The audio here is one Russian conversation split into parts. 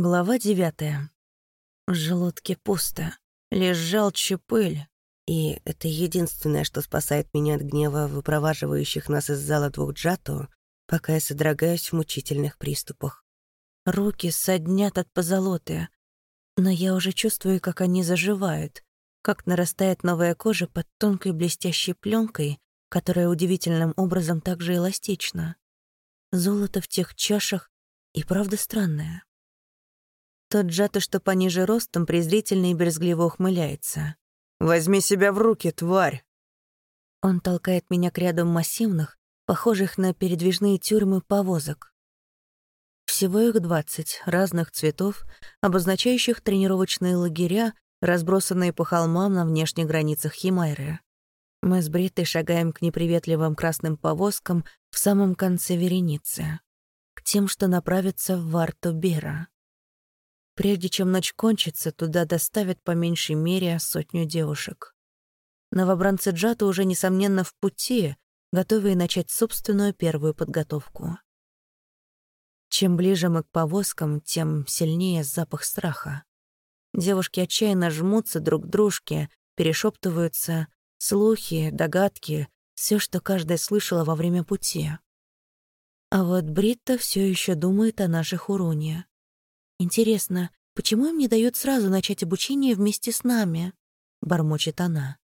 Глава девятая. В желудке пусто. Лишь желчь и пыль. И это единственное, что спасает меня от гнева выпроваживающих нас из зала двух джату, пока я содрогаюсь в мучительных приступах. Руки соднят от позолоты, но я уже чувствую, как они заживают, как нарастает новая кожа под тонкой блестящей пленкой, которая удивительным образом также эластична. Золото в тех чашах и правда странное. Тот Джато, что пониже ростом, презрительно и брезгливо ухмыляется. «Возьми себя в руки, тварь!» Он толкает меня к ряду массивных, похожих на передвижные тюрьмы повозок. Всего их двадцать, разных цветов, обозначающих тренировочные лагеря, разбросанные по холмам на внешних границах Химайры. Мы с Бриттой шагаем к неприветливым красным повозкам в самом конце вереницы, к тем, что направятся в Варту-Бера. Прежде чем ночь кончится, туда доставят по меньшей мере сотню девушек. Новобранцы Джата уже, несомненно, в пути, готовые начать собственную первую подготовку. Чем ближе мы к повозкам, тем сильнее запах страха. Девушки отчаянно жмутся друг к дружке, перешептываются, слухи, догадки, все, что каждая слышала во время пути. А вот Бритта все еще думает о наших Уруне. «Интересно, почему им не дают сразу начать обучение вместе с нами?» — бормочет она.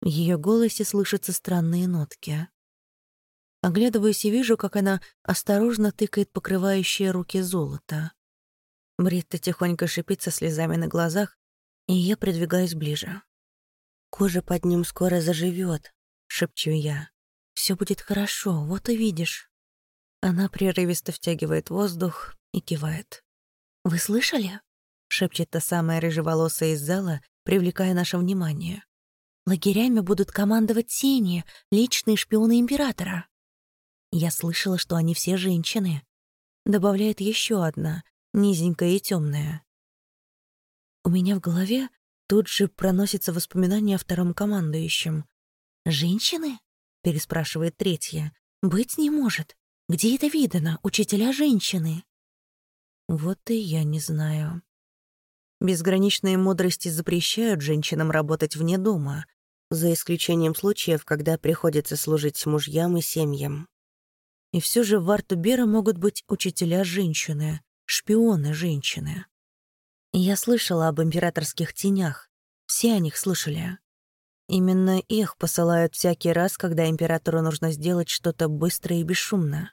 В ее голосе слышатся странные нотки. Оглядываюсь и вижу, как она осторожно тыкает покрывающие руки золото. Бритта тихонько шипит со слезами на глазах, и я придвигаюсь ближе. «Кожа под ним скоро заживет, шепчу я. Все будет хорошо, вот увидишь». Она прерывисто втягивает воздух и кивает. «Вы слышали?» — шепчет та самая рыжеволосая из зала, привлекая наше внимание. «Лагерями будут командовать тени, личные шпионы Императора». Я слышала, что они все женщины. Добавляет еще одна, низенькая и темная. У меня в голове тут же проносится воспоминание о втором командующем. «Женщины?» — переспрашивает третья. «Быть не может. Где это видано? Учителя женщины?» Вот и я не знаю. Безграничные мудрости запрещают женщинам работать вне дома, за исключением случаев, когда приходится служить мужьям и семьям. И все же в Артубера могут быть учителя женщины, шпионы женщины. Я слышала об императорских тенях, все о них слышали. Именно их посылают всякий раз, когда императору нужно сделать что-то быстро и бесшумно.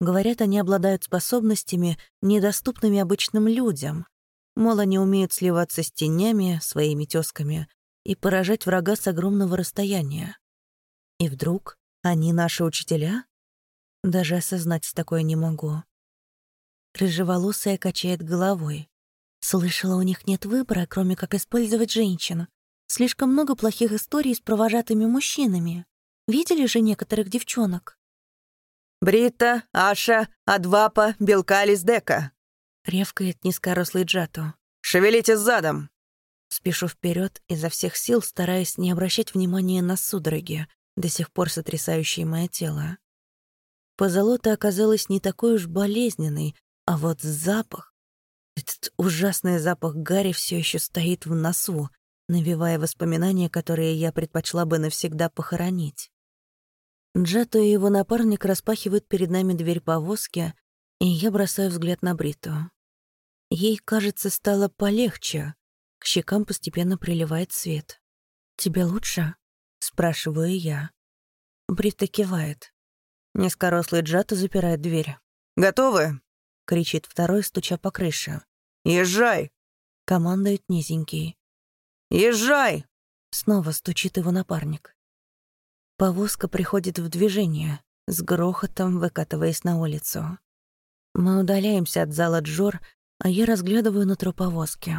Говорят, они обладают способностями, недоступными обычным людям. Мол, они умеют сливаться с тенями, своими тёзками, и поражать врага с огромного расстояния. И вдруг они наши учителя? Даже осознать такое не могу. Рыжеволосая качает головой. Слышала, у них нет выбора, кроме как использовать женщин. Слишком много плохих историй с провожатыми мужчинами. Видели же некоторых девчонок? «Брита, Аша, Адвапа, Белкалис, Дека!» — ревкает низкорослый Джато. «Шевелитесь задом!» Спешу вперед, изо всех сил стараясь не обращать внимания на судороги, до сих пор сотрясающие мое тело. Позолота оказалась не такой уж болезненной, а вот запах... Этот ужасный запах Гарри все еще стоит в носу, навевая воспоминания, которые я предпочла бы навсегда похоронить. Джато и его напарник распахивают перед нами дверь повозки, и я бросаю взгляд на Бриту. Ей, кажется, стало полегче. К щекам постепенно приливает свет. «Тебе лучше?» — спрашиваю я. Брита кивает. Низкорослый Джато запирает дверь. «Готовы?» — кричит второй, стуча по крыше. «Езжай!» — командует низенький. «Езжай!» — снова стучит его напарник. Повозка приходит в движение, с грохотом выкатываясь на улицу. Мы удаляемся от зала Джор, а я разглядываю нутро повозки.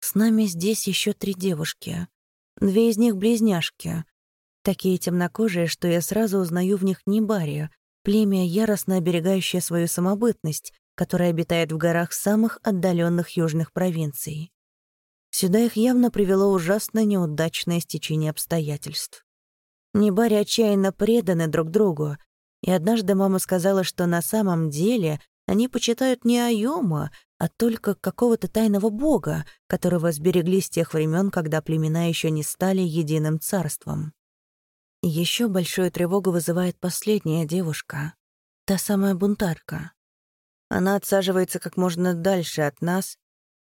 С нами здесь еще три девушки. Две из них близняшки. Такие темнокожие, что я сразу узнаю в них Небарию, племя, яростно оберегающее свою самобытность, которое обитает в горах самых отдаленных южных провинций. Сюда их явно привело ужасно неудачное стечение обстоятельств. Небари отчаянно преданы друг другу, и однажды мама сказала, что на самом деле Они почитают не Айома, а только какого-то тайного бога, которого сберегли с тех времен, когда племена еще не стали единым царством. Еще большую тревогу вызывает последняя девушка, та самая бунтарка. Она отсаживается как можно дальше от нас,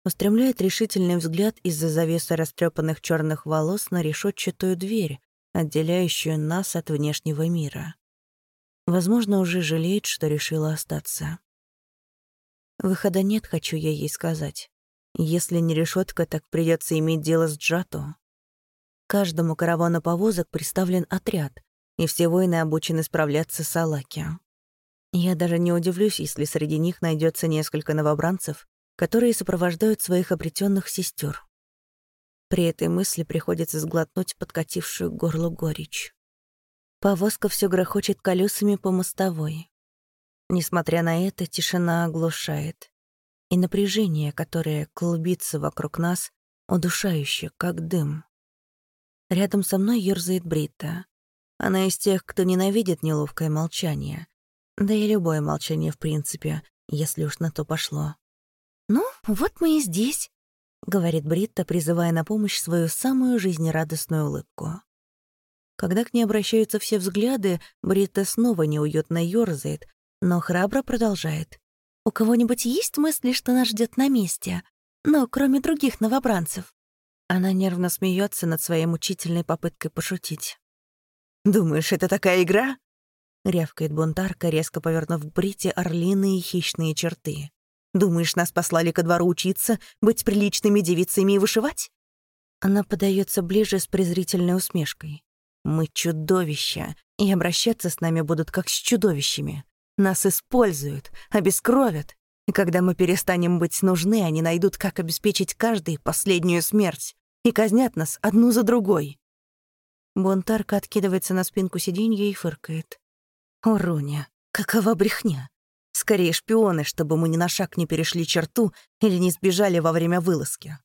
устремляет решительный взгляд из-за завесы растрепанных черных волос на решетчатую дверь, отделяющую нас от внешнего мира. Возможно, уже жалеет, что решила остаться. Выхода нет, хочу я ей сказать. Если не решетка, так придется иметь дело с Джато. Каждому каравану повозок представлен отряд, и все воины обучены справляться с Алаки. Я даже не удивлюсь, если среди них найдется несколько новобранцев, которые сопровождают своих обретенных сестер. При этой мысли приходится сглотнуть подкатившую к горлу горечь. Повозка все грохочет колесами по мостовой. Несмотря на это, тишина оглушает. И напряжение, которое клубится вокруг нас, удушающе, как дым. Рядом со мной ёрзает Брита. Она из тех, кто ненавидит неловкое молчание. Да и любое молчание, в принципе, если уж на то пошло. «Ну, вот мы и здесь», — говорит Бритта, призывая на помощь свою самую жизнерадостную улыбку. Когда к ней обращаются все взгляды, Бритта снова неуютно ёрзает, но храбро продолжает. «У кого-нибудь есть мысли, что нас ждет на месте? Ну, кроме других новобранцев?» Она нервно смеется над своей мучительной попыткой пошутить. «Думаешь, это такая игра?» — рявкает бунтарка, резко повернув к Брите орлиные хищные черты. «Думаешь, нас послали ко двору учиться, быть приличными девицами и вышивать?» Она подается ближе с презрительной усмешкой. «Мы чудовища, и обращаться с нами будут как с чудовищами. Нас используют, обескровят. И когда мы перестанем быть нужны, они найдут, как обеспечить каждой последнюю смерть. И казнят нас одну за другой. Бунтарка откидывается на спинку сиденья и фыркает. «О, Руня, какова брехня! Скорее шпионы, чтобы мы ни на шаг не перешли черту или не сбежали во время вылазки».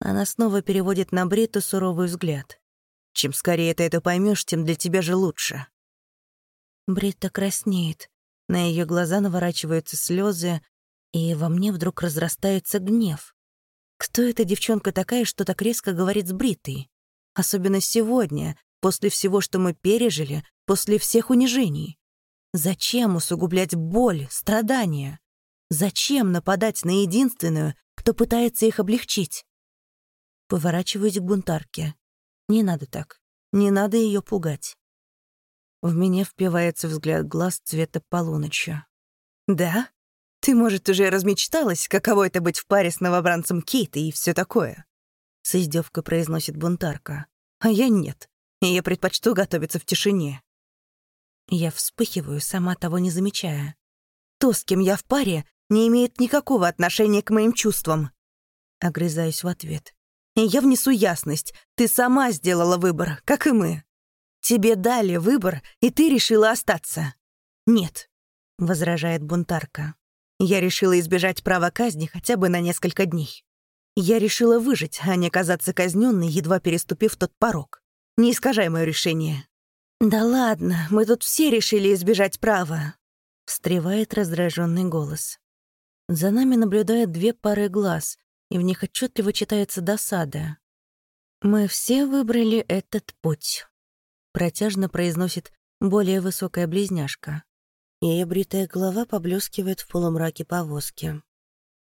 Она снова переводит на Бриту суровый взгляд. «Чем скорее ты это поймешь, тем для тебя же лучше». Брита краснеет, на ее глаза наворачиваются слезы, и во мне вдруг разрастается гнев. Кто эта девчонка такая, что так резко говорит с Бритой? Особенно сегодня, после всего, что мы пережили, после всех унижений. Зачем усугублять боль, страдания? Зачем нападать на единственную, кто пытается их облегчить? Поворачиваюсь к бунтарке. Не надо так. Не надо ее пугать. В меня впивается взгляд глаз цвета полуночи. «Да? Ты, может, уже размечталась, каково это быть в паре с новобранцем Кейта и все такое?» С издевкой произносит бунтарка. «А я нет, я предпочту готовиться в тишине». Я вспыхиваю, сама того не замечая. То, с кем я в паре, не имеет никакого отношения к моим чувствам. Огрызаюсь в ответ. И я внесу ясность. Ты сама сделала выбор, как и мы. Тебе дали выбор, и ты решила остаться». «Нет», — возражает бунтарка. «Я решила избежать права казни хотя бы на несколько дней. Я решила выжить, а не казаться казненной, едва переступив тот порог. Не искажай мое решение». «Да ладно, мы тут все решили избежать права», — встревает раздраженный голос. За нами наблюдают две пары глаз, и в них отчетливо читается досада. Мы все выбрали этот путь протяжно произносит более высокая близняшка. Ее бритая голова поблескивает в полумраке повозки.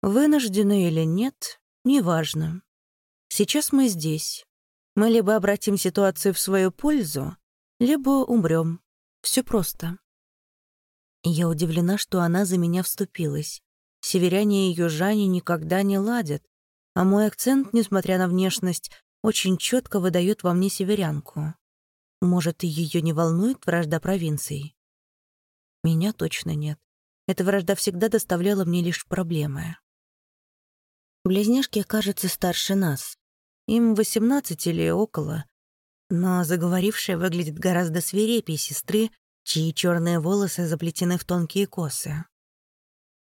Вынуждены или нет, неважно. Сейчас мы здесь. Мы либо обратим ситуацию в свою пользу, либо умрем. Все просто. Я удивлена, что она за меня вступилась. Северяне и южане никогда не ладят, а мой акцент, несмотря на внешность, очень четко выдает во мне северянку. Может, ее не волнует вражда провинций? Меня точно нет. Эта вражда всегда доставляла мне лишь проблемы. Близняшки, кажется, старше нас. Им 18 или около. Но заговорившая выглядит гораздо свирепее сестры, чьи черные волосы заплетены в тонкие косы.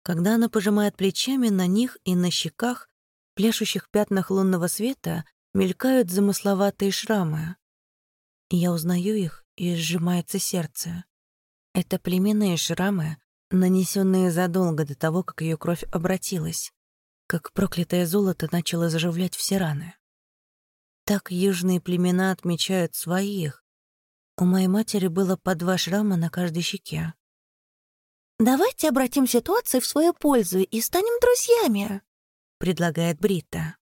Когда она пожимает плечами, на них и на щеках, пляшущих пятнах лунного света, мелькают замысловатые шрамы. Я узнаю их, и сжимается сердце. Это племенные шрамы, нанесенные задолго до того, как ее кровь обратилась, как проклятое золото начало заживлять все раны. Так южные племена отмечают своих. У моей матери было по два шрама на каждой щеке. «Давайте обратим ситуацию в свою пользу и станем друзьями», — предлагает Брита.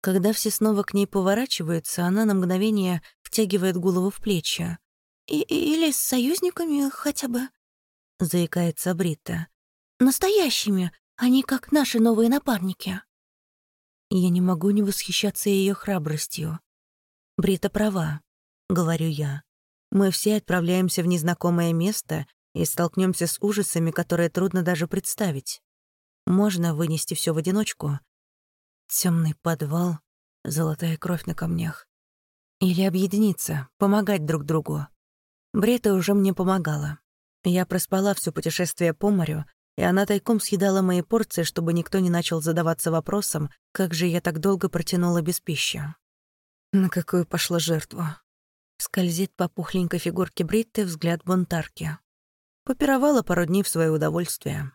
Когда все снова к ней поворачиваются, она на мгновение втягивает голову в плечи. И «Или с союзниками хотя бы», — заикается Брита. «Настоящими, а не как наши новые напарники». Я не могу не восхищаться ее храбростью. Брита права, — говорю я. Мы все отправляемся в незнакомое место и столкнемся с ужасами, которые трудно даже представить. Можно вынести все в одиночку. Темный подвал, золотая кровь на камнях. Или объединиться, помогать друг другу. Брета уже мне помогала. Я проспала все путешествие по морю, и она тайком съедала мои порции, чтобы никто не начал задаваться вопросом, как же я так долго протянула без пищи. На какую пошла жертву? Скользит по пухленькой фигурке Бритты взгляд бунтарки. Попировала пару дней в свое удовольствие.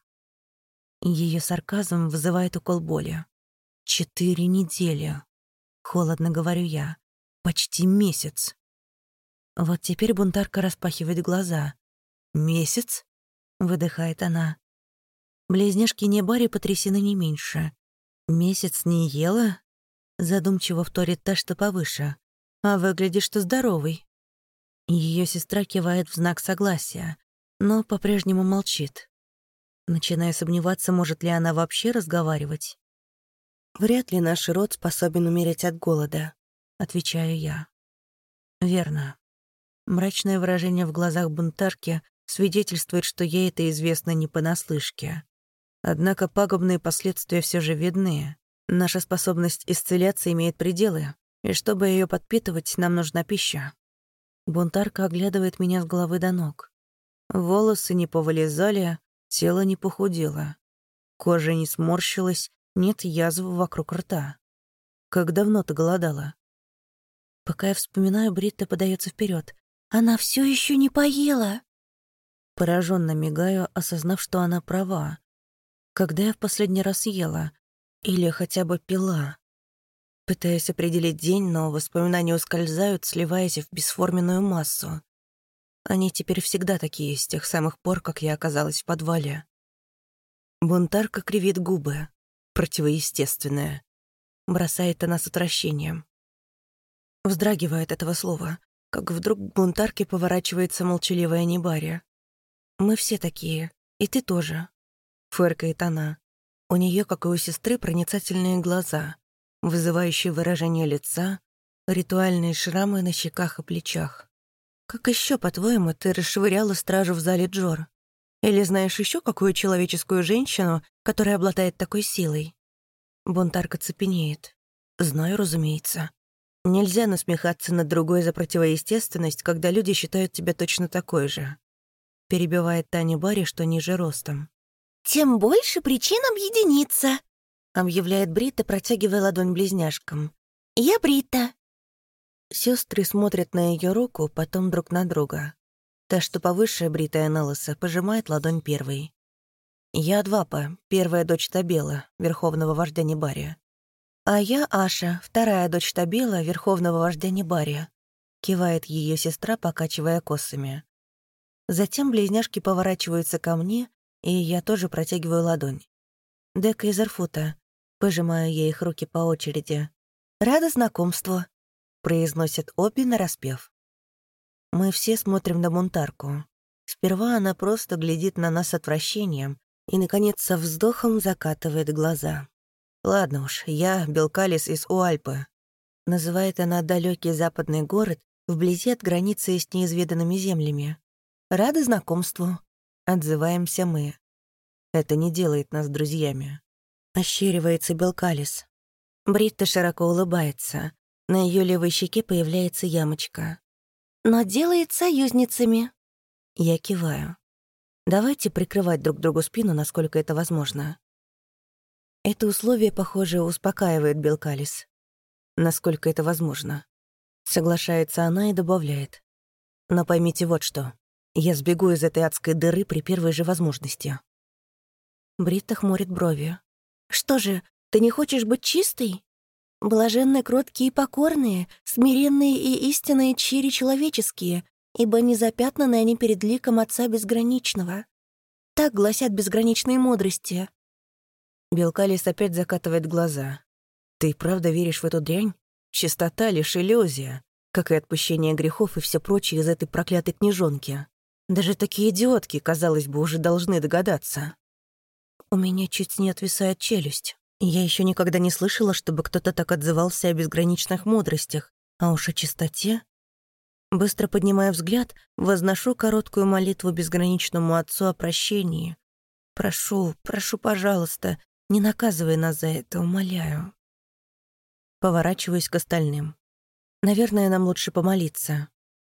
Ее сарказм вызывает укол боли. Четыре недели. Холодно говорю я. Почти месяц. Вот теперь бунтарка распахивает глаза. «Месяц?» — выдыхает она. Близняшки Небари потрясены не меньше. «Месяц не ела?» — задумчиво вторит та, что повыше. «А выглядишь ты здоровый». Ее сестра кивает в знак согласия, но по-прежнему молчит. Начиная сомневаться, может ли она вообще разговаривать. «Вряд ли наш род способен умереть от голода», — отвечаю я. «Верно». Мрачное выражение в глазах бунтарки свидетельствует, что ей это известно не понаслышке. Однако пагубные последствия все же видны. Наша способность исцеляться имеет пределы, и чтобы ее подпитывать, нам нужна пища. Бунтарка оглядывает меня с головы до ног. Волосы не повылезали, тело не похудело. Кожа не сморщилась, нет язв вокруг рта. Как давно ты голодала? Пока я вспоминаю, Бритта подается вперед. Она все еще не поела. Пораженно мигаю, осознав, что она права. Когда я в последний раз ела? Или хотя бы пила? Пытаясь определить день, но воспоминания ускользают, сливаясь в бесформенную массу. Они теперь всегда такие, с тех самых пор, как я оказалась в подвале. Бунтарка кривит губы. Противоестественное. Бросает она с отвращением. Вздрагивает этого слова, как вдруг к бунтарке поворачивается молчаливая Небария. «Мы все такие, и ты тоже фыркает она. У нее, как и у сестры, проницательные глаза, вызывающие выражение лица, ритуальные шрамы на щеках и плечах. Как еще, по-твоему, ты расшвыряла стражу в зале Джор? Или знаешь еще какую человеческую женщину, которая обладает такой силой? Бунтарка цепенеет. Знаю, разумеется. Нельзя насмехаться над другой за противоестественность, когда люди считают тебя точно такой же. Перебивает Таня Барри, что ниже ростом. «Тем больше причин объединиться», — объявляет Брита, протягивая ладонь близняшкам. «Я Брита». Сестры смотрят на ее руку, потом друг на друга. Та, что повыше, бритая на лысо, пожимает ладонь первой. «Я Двапа, первая дочь Табела, верховного вождя Небария. А я Аша, вторая дочь Табела, верховного вождя Небария», кивает ее сестра, покачивая косами. Затем близняшки поворачиваются ко мне, и я тоже протягиваю ладонь. Дека из Арфута. Пожимаю ей их руки по очереди. «Рада знакомству», — произносят обе нараспев. Мы все смотрим на Мунтарку. Сперва она просто глядит на нас отвращением и, наконец, со вздохом закатывает глаза. «Ладно уж, я Белкалис из Уальпы», — называет она далекий западный город вблизи от границы с неизведанными землями. «Рада знакомству», Отзываемся мы. Это не делает нас друзьями. Ощеривается Белкалис. Бритта широко улыбается. На ее левой щеке появляется ямочка. Но делает союзницами. Я киваю. Давайте прикрывать друг другу спину, насколько это возможно. Это условие, похоже, успокаивает Белкалис. Насколько это возможно. Соглашается она и добавляет. Но поймите вот что. Я сбегу из этой адской дыры при первой же возможности. Бритта хмурит брови. «Что же, ты не хочешь быть чистой? Блаженны кроткие и покорные, смиренные и истинные чири человеческие, ибо не запятнаны они перед ликом Отца Безграничного. Так гласят безграничные мудрости». Белкалис опять закатывает глаза. «Ты правда веришь в эту дрянь? Чистота — лишь иллюзия, как и отпущение грехов и все прочее из этой проклятой книжонки. Даже такие идиотки, казалось бы, уже должны догадаться». У меня чуть не отвисает челюсть. Я еще никогда не слышала, чтобы кто-то так отзывался о безграничных мудростях, а уж о чистоте. Быстро поднимая взгляд, возношу короткую молитву безграничному Отцу о прощении. Прошу, прошу, пожалуйста, не наказывай нас за это, умоляю. Поворачиваюсь к остальным. Наверное, нам лучше помолиться.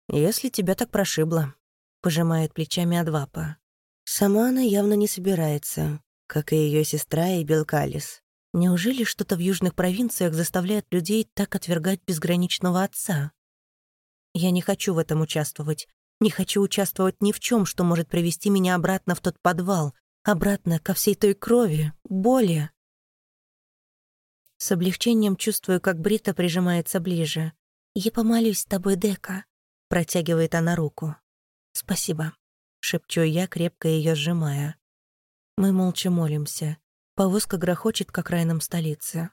Если тебя так прошибло, пожимает плечами Адвапа. Сама она явно не собирается, как и ее сестра и Белкалис. Неужели что-то в южных провинциях заставляет людей так отвергать безграничного отца? Я не хочу в этом участвовать. Не хочу участвовать ни в чем, что может привести меня обратно в тот подвал, обратно ко всей той крови, боли. С облегчением чувствую, как Брита прижимается ближе. «Я помолюсь с тобой, Дека», — протягивает она руку. «Спасибо», — шепчу я, крепко ее сжимая. Мы молча молимся. Повозка грохочет к окраинам столицы.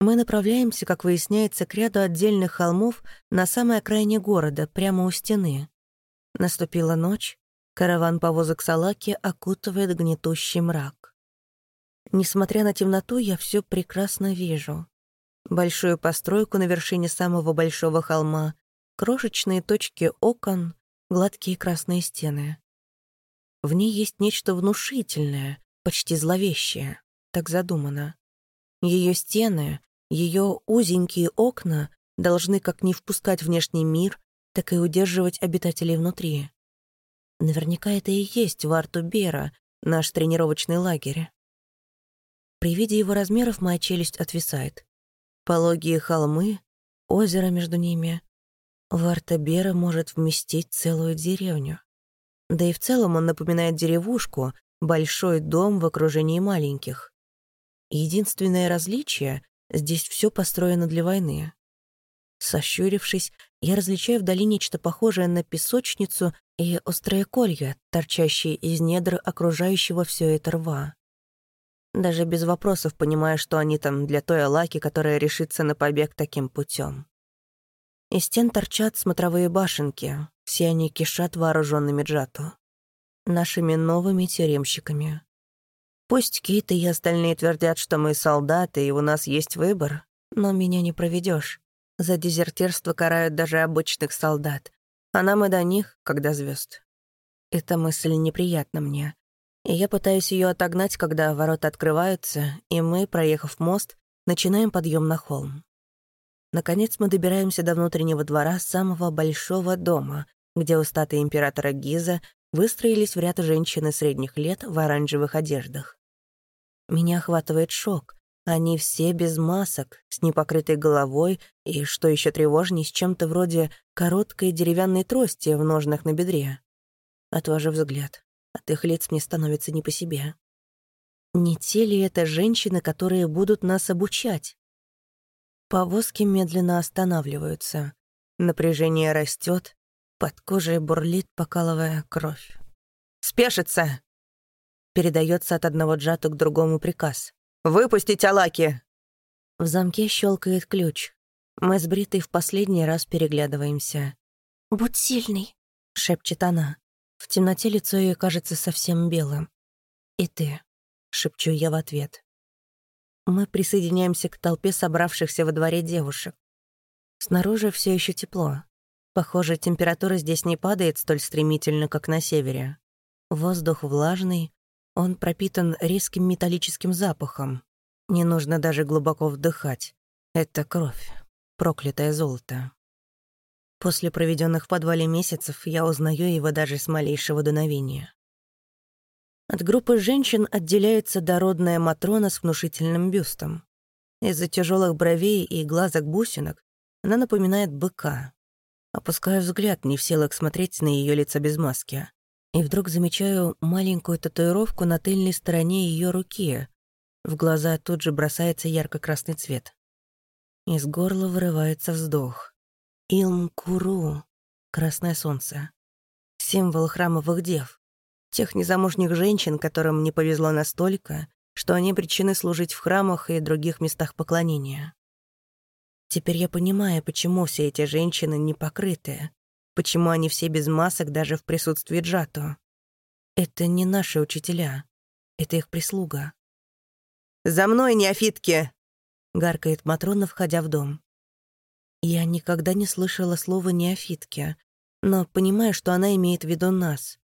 Мы направляемся, как выясняется, к ряду отдельных холмов на самой окраине города, прямо у стены. Наступила ночь, караван повозок Салаки окутывает гнетущий мрак. Несмотря на темноту, я все прекрасно вижу. Большую постройку на вершине самого большого холма, крошечные точки окон, гладкие красные стены. В ней есть нечто внушительное, почти зловещее, так задумано. Ее стены, ее узенькие окна должны как не впускать внешний мир, так и удерживать обитателей внутри. Наверняка это и есть Варту Бера, наш тренировочный лагерь. При виде его размеров моя челюсть отвисает. Пологие холмы, озеро между ними. Варта Бера может вместить целую деревню. Да и в целом он напоминает деревушку, большой дом в окружении маленьких. Единственное различие — здесь все построено для войны. Сощурившись, я различаю вдали нечто похожее на песочницу и острые колья, торчащие из недр окружающего все это рва. Даже без вопросов понимаю, что они там для той Алаки, которая решится на побег таким путем. Из стен торчат смотровые башенки, все они кишат вооруженными джату. Нашими новыми тюремщиками. Пусть Кит и остальные твердят, что мы солдаты, и у нас есть выбор, но меня не проведешь. За дезертирство карают даже обычных солдат, а нам и до них, когда звезд. Эта мысль неприятна мне. И я пытаюсь ее отогнать, когда ворота открываются, и мы, проехав мост, начинаем подъем на холм. Наконец мы добираемся до внутреннего двора самого большого дома, где у статуи императора Гиза выстроились в ряд женщины средних лет в оранжевых одеждах. Меня охватывает шок. Они все без масок, с непокрытой головой и, что еще тревожней, с чем-то вроде короткой деревянной трости в ножнах на бедре. Отвожу взгляд. От их лиц мне становится не по себе. Не те ли это женщины, которые будут нас обучать? Повозки медленно останавливаются. Напряжение растет, под кожей бурлит, покалывая кровь. «Спешится!» Передается от одного джату к другому приказ. «Выпустить Алаки!» В замке щелкает ключ. Мы с Бритой в последний раз переглядываемся. «Будь сильный», — шепчет она. В темноте лицо ее кажется совсем белым. «И ты», — шепчу я в ответ. Мы присоединяемся к толпе собравшихся во дворе девушек. Снаружи все еще тепло. Похоже, температура здесь не падает столь стремительно, как на севере. Воздух влажный, он пропитан резким металлическим запахом. Не нужно даже глубоко вдыхать. Это кровь, проклятое золото. После проведенных в подвале месяцев я узнаю его даже с малейшего дуновения. От группы женщин отделяется дородная Матрона с внушительным бюстом. Из-за тяжелых бровей и глазок бусинок она напоминает быка. Опускаю взгляд, не в силах смотреть на ее лицо без маски. И вдруг замечаю маленькую татуировку на тыльной стороне ее руки. В глаза тут же бросается ярко-красный цвет. Из горла вырывается вздох. Илм-Куру, красное солнце. Символ храмовых дев. Тех незамужних женщин, которым не повезло настолько, что они причины служить в храмах и других местах поклонения. Теперь я понимаю, почему все эти женщины не покрытые, почему они все без масок даже в присутствии Джато. Это не наши учителя, это их прислуга. «За мной, неофитки!» — гаркает Матрона, входя в дом. Я никогда не слышала слова «неофитки», но понимаю, что она имеет в виду нас.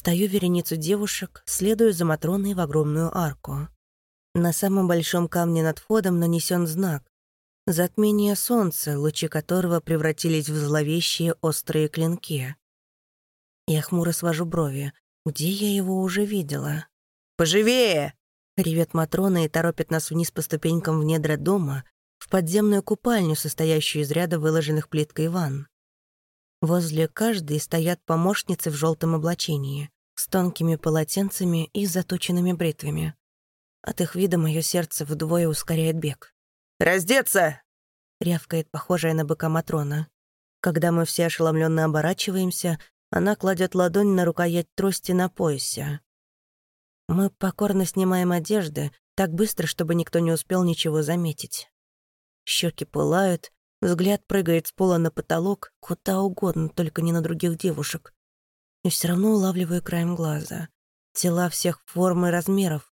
Стою вереницу девушек, следую за Матроной в огромную арку. На самом большом камне над входом нанесен знак — затмение солнца, лучи которого превратились в зловещие острые клинки. Я хмуро свожу брови. Где я его уже видела? «Поживее!» — ревет Матрона и торопит нас вниз по ступенькам в недра дома, в подземную купальню, состоящую из ряда выложенных плиткой ванн. Возле каждой стоят помощницы в желтом облачении, с тонкими полотенцами и заточенными бритвами. От их вида мое сердце вдвое ускоряет бег. «Раздеться!» — рявкает похожая на быка Матрона. Когда мы все ошеломленно оборачиваемся, она кладет ладонь на рукоять трости на поясе. Мы покорно снимаем одежды, так быстро, чтобы никто не успел ничего заметить. Щеки пылают, Взгляд прыгает с пола на потолок, куда угодно, только не на других девушек. И все равно улавливаю краем глаза. Тела всех форм и размеров.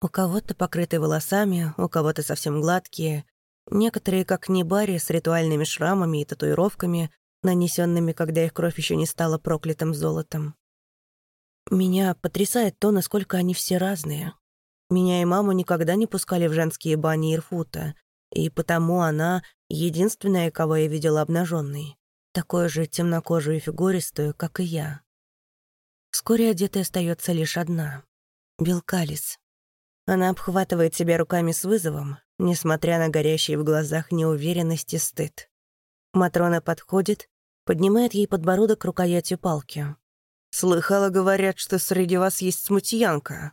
У кого-то покрыты волосами, у кого-то совсем гладкие. Некоторые, как Небари, с ритуальными шрамами и татуировками, нанесенными, когда их кровь еще не стала проклятым золотом. Меня потрясает то, насколько они все разные. Меня и маму никогда не пускали в женские бани Ирфута, и потому она единственная, кого я видела обнаженной, такой же темнокожую и фигуристую, как и я. Вскоре одетой остается лишь одна — Белкалис. Она обхватывает себя руками с вызовом, несмотря на горящие в глазах неуверенность и стыд. Матрона подходит, поднимает ей подбородок рукоятью палки. «Слыхала, говорят, что среди вас есть смутьянка»,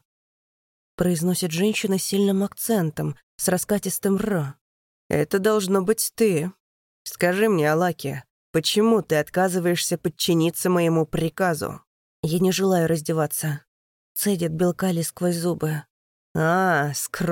произносит женщина с сильным акцентом, с раскатистым «р». «Это должно быть ты. Скажи мне, Алаки, почему ты отказываешься подчиниться моему приказу?» «Я не желаю раздеваться», — цедит Белкали сквозь зубы. «А, скромно.